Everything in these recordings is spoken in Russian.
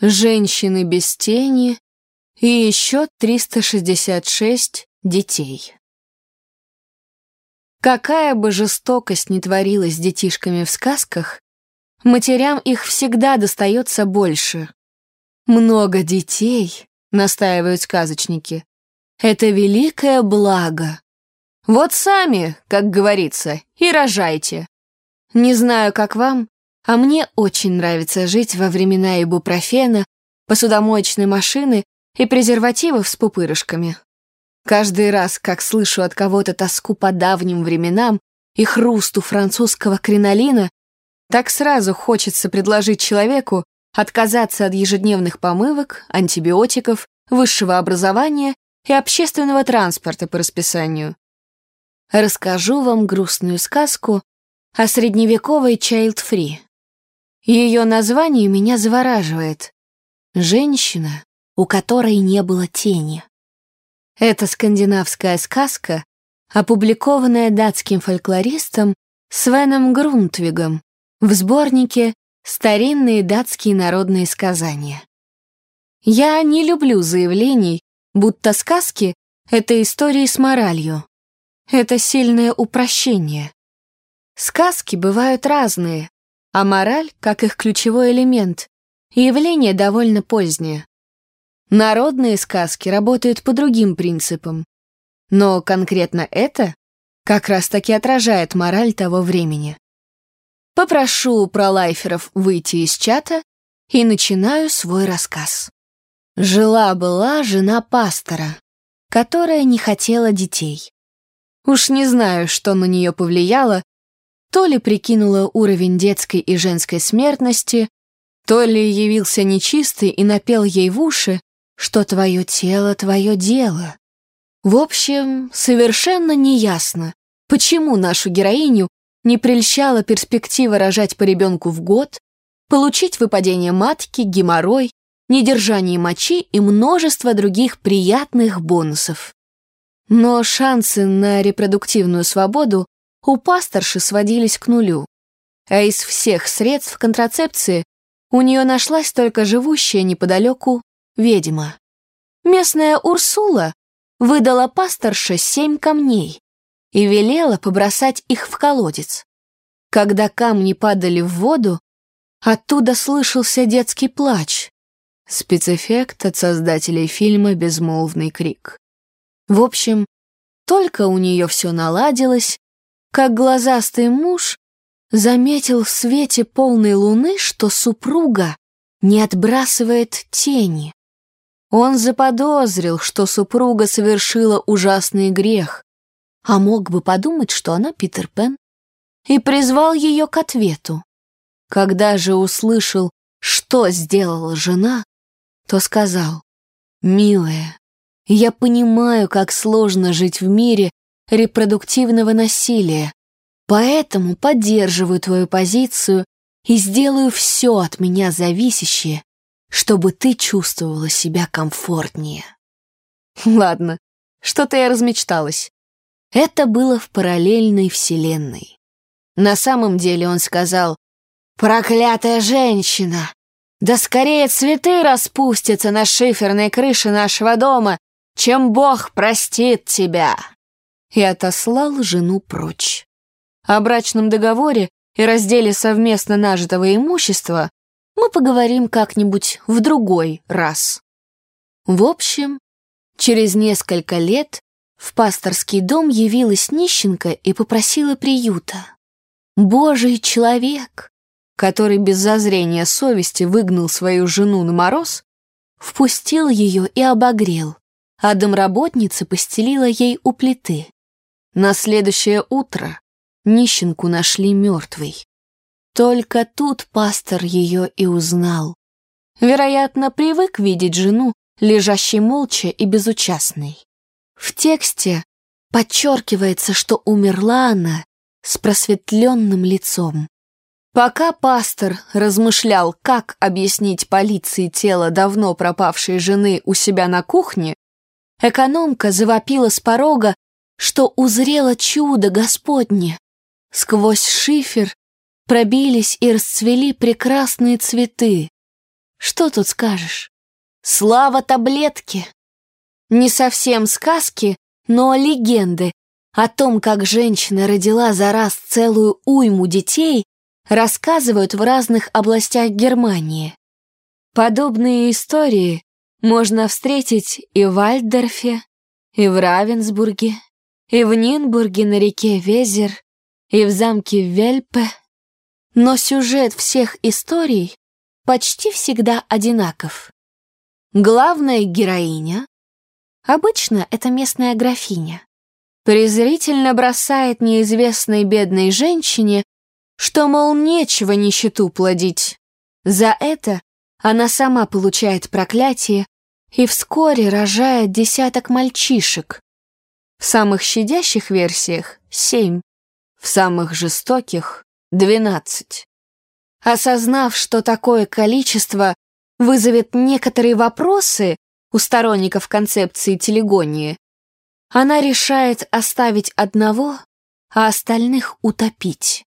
женщины без тени и еще 366 детей. Какая бы жестокость ни творилась с детишками в сказках, матерям их всегда достается больше. Много детей, настаивают сказочники, это великое благо. Вот сами, как говорится, и рожайте. Не знаю, как вам, а мне очень нравится жить во времена ибупрофена, посудомоечной машины и презервативов с пупырышками. Каждый раз, как слышу от кого-то тоску по давним временам и хрусту французского кринолина, так сразу хочется предложить человеку отказаться от ежедневных помывок, антибиотиков, высшего образования и общественного транспорта по расписанию. Расскажу вам грустную сказку о средневековой child-free. Ее название меня завораживает. «Женщина, у которой не было тени». Это скандинавская сказка, опубликованная датским фольклористом Свеном Грунтвигом в сборнике «Старинные датские народные сказания». Я не люблю заявлений, будто сказки — это истории с моралью. Это сильное упрощение. Сказки бывают разные, а мораль, как их ключевой элемент, явление довольно позднее. Народные сказки работают по другим принципам. Но конкретно это как раз-таки отражает мораль того времени. Попрошу пролайферов выйти из чата и начинаю свой рассказ. Жила-была жена пастора, которая не хотела детей. Уж не знаю, что на нее повлияло, то ли прикинула уровень детской и женской смертности, то ли явился нечистый и напел ей в уши, что твое тело — твое дело. В общем, совершенно неясно, почему нашу героиню не прельщала перспектива рожать по ребенку в год, получить выпадение матки, геморрой, недержание мочи и множество других приятных бонусов. Но шансы на репродуктивную свободу у пасторши сводились к нулю. А из всех средств контрацепции у нее нашлась только живущая неподалеку ведьма. Местная Урсула выдала пасторше семь камней и велела побросать их в колодец. Когда камни падали в воду, оттуда слышался детский плач. Спецэффект от создателей фильма «Безмолвный крик». В общем, только у нее все наладилось, как глазастый муж заметил в свете полной луны, что супруга не отбрасывает тени. Он заподозрил, что супруга совершила ужасный грех, а мог бы подумать, что она Питер Пен, и призвал ее к ответу. Когда же услышал, что сделала жена, то сказал, «Милая, я понимаю, как сложно жить в мире, репродуктивного насилия, поэтому поддерживаю твою позицию и сделаю все от меня зависящее, чтобы ты чувствовала себя комфортнее. Ладно, что-то я размечталась. Это было в параллельной вселенной. На самом деле он сказал «Проклятая женщина! Да скорее цветы распустятся на шиферной крыше нашего дома, чем Бог простит тебя!» И отослал жену прочь. О брачном договоре и разделе совместно нажитого имущества мы поговорим как-нибудь в другой раз. В общем, через несколько лет в пасторский дом явилась нищенка и попросила приюта. Божий человек, который без зазрения совести выгнал свою жену на мороз, впустил ее и обогрел, а домработница постелила ей у плиты. На следующее утро нищенку нашли мертвой. Только тут пастор ее и узнал. Вероятно, привык видеть жену, лежащей молча и безучастной. В тексте подчеркивается, что умерла она с просветленным лицом. Пока пастор размышлял, как объяснить полиции тело давно пропавшей жены у себя на кухне, экономка завопила с порога, что узрела чудо Господне. Сквозь шифер пробились и расцвели прекрасные цветы. Что тут скажешь? Слава таблетки! Не совсем сказки, но легенды о том, как женщина родила за раз целую уйму детей, рассказывают в разных областях Германии. Подобные истории можно встретить и в Альдорфе, и в Равенсбурге, и в Нинбурге на реке Везер, и в замке Вельпе. Но сюжет всех историй почти всегда одинаков. Главная героиня, обычно это местная графиня, презрительно бросает неизвестной бедной женщине, что, мол, нечего нищету плодить. За это она сама получает проклятие и вскоре рожает десяток мальчишек. В самых щадящих версиях — семь, в самых жестоких — двенадцать. Осознав, что такое количество вызовет некоторые вопросы у сторонников концепции телегонии, она решает оставить одного, а остальных утопить.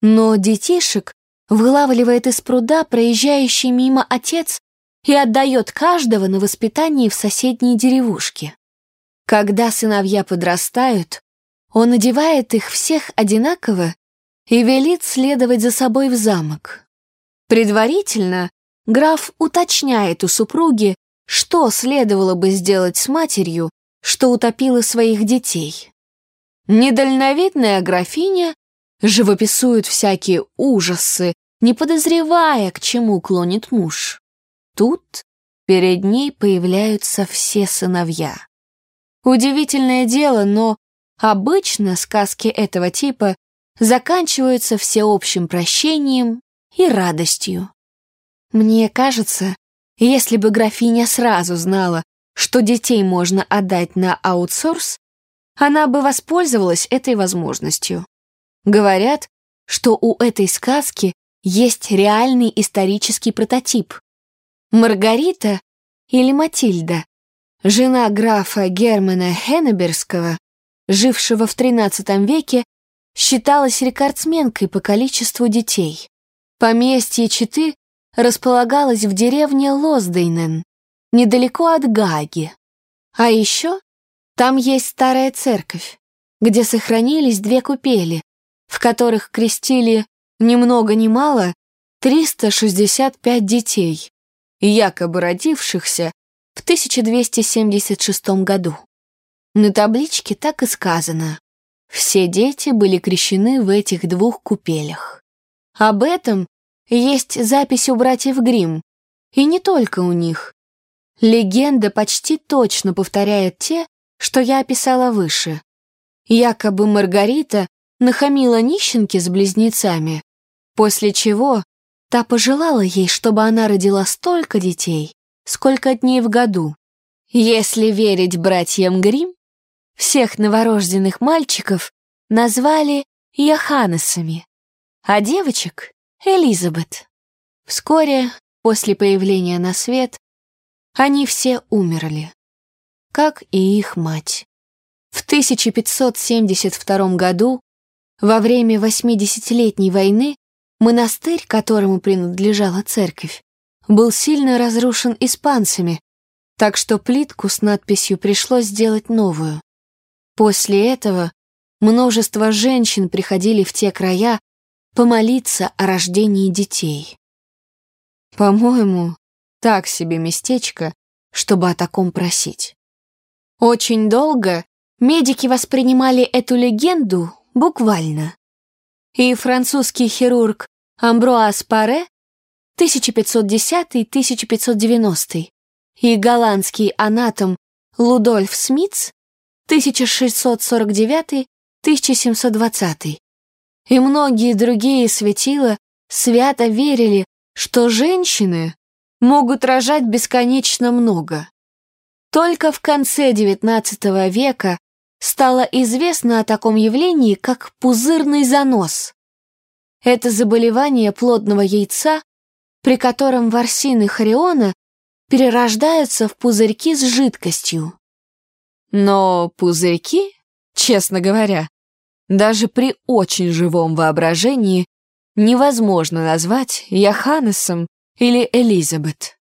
Но детишек вылавливает из пруда проезжающий мимо отец и отдает каждого на воспитание в соседней деревушке. Когда сыновья подрастают, он одевает их всех одинаково и велит следовать за собой в замок. Предварительно граф уточняет у супруги, что следовало бы сделать с матерью, что утопила своих детей. Недальновидная графиня живописует всякие ужасы, не подозревая, к чему клонит муж. Тут перед ней появляются все сыновья. Удивительное дело, но обычно сказки этого типа заканчиваются всеобщим прощением и радостью. Мне кажется, если бы графиня сразу знала, что детей можно отдать на аутсорс, она бы воспользовалась этой возможностью. Говорят, что у этой сказки есть реальный исторический прототип. Маргарита или Матильда, жена графа Германа Хеннеберского, жившего в XIII веке, считалась рекордсменкой по количеству детей. Поместье Читы располагалось в деревне Лоздейнен, недалеко от Гаги. А еще там есть старая церковь, где сохранились две купели, в которых крестили ни много ни мало 365 детей, якобы родившихся в 1276 году. На табличке так и сказано. Все дети были крещены в этих двух купелях. Об этом есть запись у братьев Гримм, и не только у них. Легенда почти точно повторяет те, что я описала выше. Якобы Маргарита нахамила нищенке с близнецами, после чего та пожелала ей, чтобы она родила столько детей, сколько дней в году. Если верить братьям Грим, всех новорожденных мальчиков назвали Яханесами, а девочек — Элизабет. Вскоре, после появления на свет, они все умерли, как и их мать. В 1572 году, во время 80-летней войны, монастырь, которому принадлежала церковь, был сильно разрушен испанцами, так что плитку с надписью пришлось сделать новую. После этого множество женщин приходили в те края помолиться о рождении детей. По-моему, так себе местечко, чтобы о таком просить. Очень долго медики воспринимали эту легенду буквально. И французский хирург Амбруаз Паре 1510-1590 и голландский анатом Лудольф Смитс 1649-1720 и многие другие светила свято верили, что женщины могут рожать бесконечно много. Только в конце XIX века стало известно о таком явлении, как пузырный занос. Это заболевание плодного яйца, при котором ворсины хориона перерождаются в пузырьки с жидкостью. Но пузырьки, честно говоря, даже при очень живом воображении невозможно назвать Яханесом или Элизабет.